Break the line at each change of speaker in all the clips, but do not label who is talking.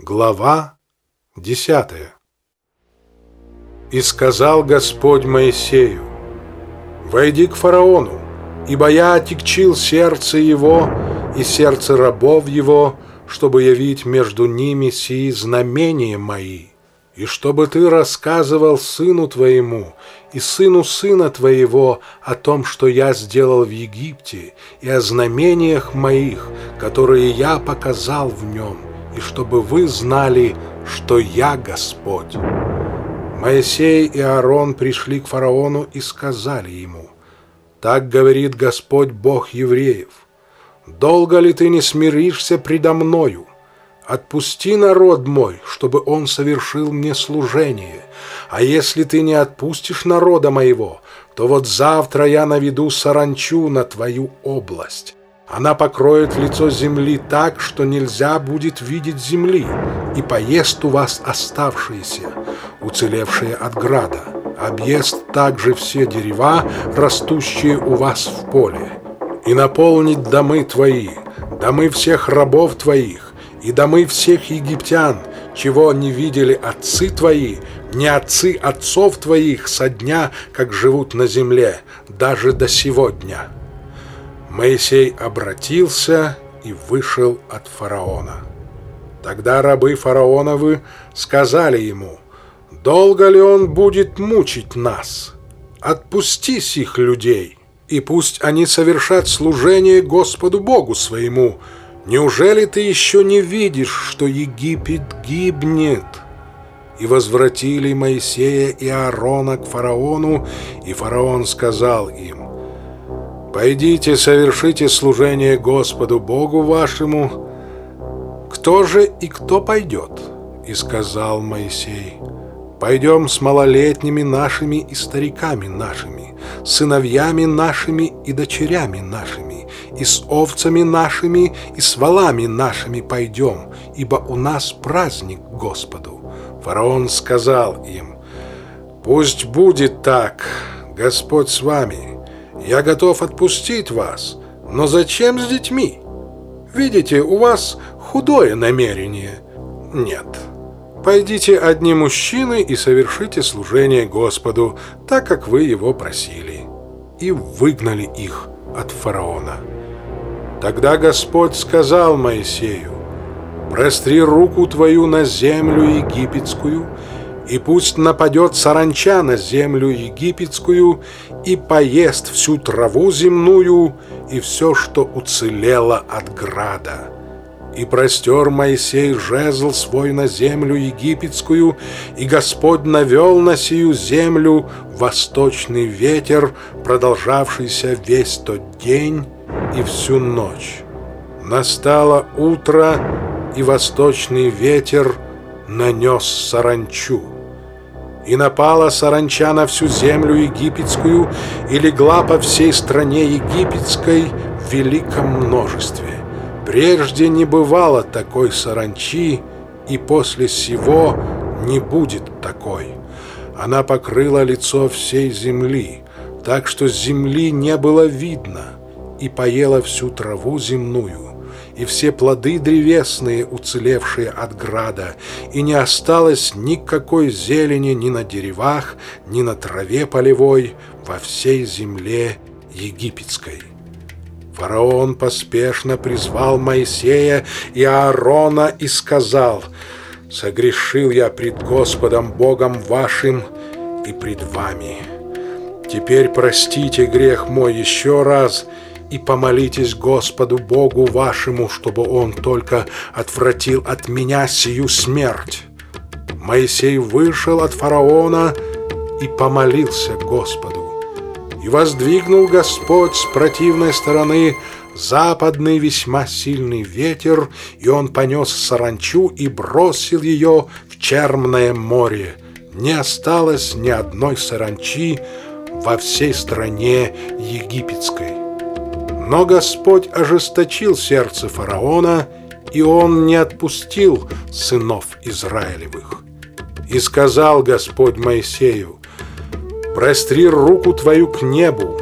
Глава десятая. И сказал Господь Моисею, «Войди к фараону, ибо я отекчил сердце его и сердце рабов его, чтобы явить между ними сии знамения мои, и чтобы ты рассказывал сыну твоему и сыну сына твоего о том, что я сделал в Египте, и о знамениях моих, которые я показал в нем, и чтобы вы знали, что я Господь». Моисей и Аарон пришли к фараону и сказали ему, «Так говорит Господь Бог евреев, долго ли ты не смиришься предо мною? Отпусти народ мой, чтобы он совершил мне служение, а если ты не отпустишь народа моего, то вот завтра я наведу саранчу на твою область, она покроет лицо земли так, что нельзя будет видеть земли, и поест у вас оставшиеся, уцелевшие от града. Объест также все дерева, растущие у вас в поле, и наполнит домы твои, домы всех рабов твоих, и домы всех египтян, чего не видели отцы твои, не отцы отцов твоих со дня, как живут на земле, даже до сего дня». Моисей обратился и вышел от фараона. Тогда рабы фараоновы сказали ему, «Долго ли он будет мучить нас? Отпусти сих людей, и пусть они совершат служение Господу Богу своему. Неужели ты еще не видишь, что Египет гибнет?» И возвратили Моисея и Аарона к фараону, и фараон сказал им, Пойдите, совершите служение Господу Богу вашему. Кто же и кто пойдет? И сказал Моисей, пойдем с малолетними нашими и стариками нашими, сыновьями нашими и дочерями нашими, и с овцами нашими и с валами нашими пойдем, ибо у нас праздник Господу. Фараон сказал им, пусть будет так, Господь с вами, я готов отпустить вас, но зачем с детьми? Видите, у вас худое намерение. Нет. Пойдите одни мужчины и совершите служение Господу, так как вы его просили. И выгнали их от фараона. Тогда Господь сказал Моисею, «Простри руку твою на землю египетскую, и пусть нападет саранча на землю египетскую и поест всю траву земную и все, что уцелело от града. И простер Моисей жезл свой на землю египетскую, и Господь навел на сию землю восточный ветер, продолжавшийся весь тот день и всю ночь. Настало утро, и восточный ветер нанес саранчу и напала саранча на всю землю египетскую и легла по всей стране египетской в великом множестве. Прежде не бывало такой саранчи, и после сего не будет такой. Она покрыла лицо всей земли, так что земли не было видно, и поела всю траву земную и все плоды древесные, уцелевшие от града, и не осталось никакой зелени ни на деревах, ни на траве полевой во всей земле египетской. Фараон поспешно призвал Моисея и Аарона и сказал, «Согрешил я пред Господом Богом вашим и пред вами. Теперь простите грех мой еще раз, и помолитесь Господу Богу вашему, чтобы Он только отвратил от меня сию смерть». Моисей вышел от фараона и помолился Господу. И воздвигнул Господь с противной стороны западный весьма сильный ветер, и он понес саранчу и бросил ее в Черное море. Не осталось ни одной саранчи во всей стране египетской. Но Господь ожесточил сердце фараона, и он не отпустил сынов Израилевых. И сказал Господь Моисею, «Простри руку твою к небу,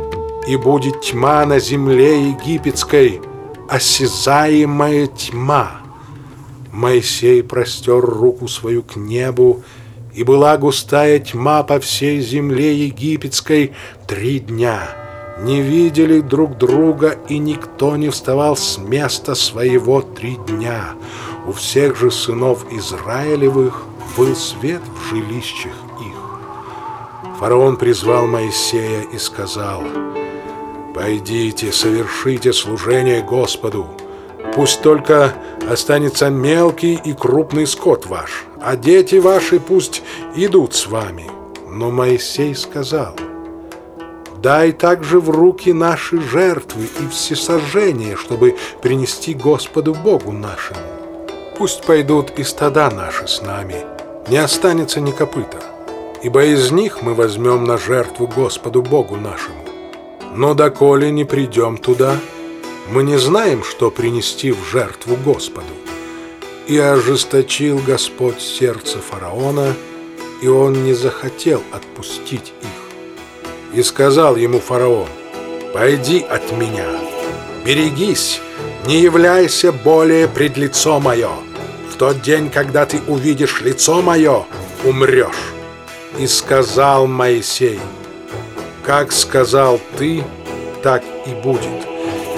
и будет тьма на земле египетской, осязаемая тьма». Моисей простер руку свою к небу, и была густая тьма по всей земле египетской три дня. Не видели друг друга, и никто не вставал с места своего три дня. У всех же сынов Израилевых был свет в жилищах их. Фараон призвал Моисея и сказал, «Пойдите, совершите служение Господу, Пусть только останется мелкий и крупный скот ваш, а дети ваши пусть идут с вами. Но Моисей сказал, дай также в руки наши жертвы и всесожжения, чтобы принести Господу Богу нашему. Пусть пойдут и стада наши с нами, не останется ни копыта, ибо из них мы возьмем на жертву Господу Богу нашему. Но доколе не придем туда, — мы не знаем, что принести в жертву Господу. И ожесточил Господь сердце фараона, и он не захотел отпустить их. И сказал ему фараон, «Пойди от меня, берегись, не являйся более пред лицо мое. В тот день, когда ты увидишь лицо мое, умрешь». И сказал Моисей, «Как сказал ты, так и будет»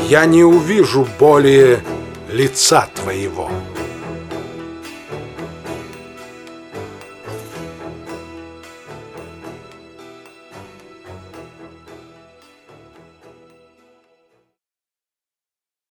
я не увижу более лица твоего».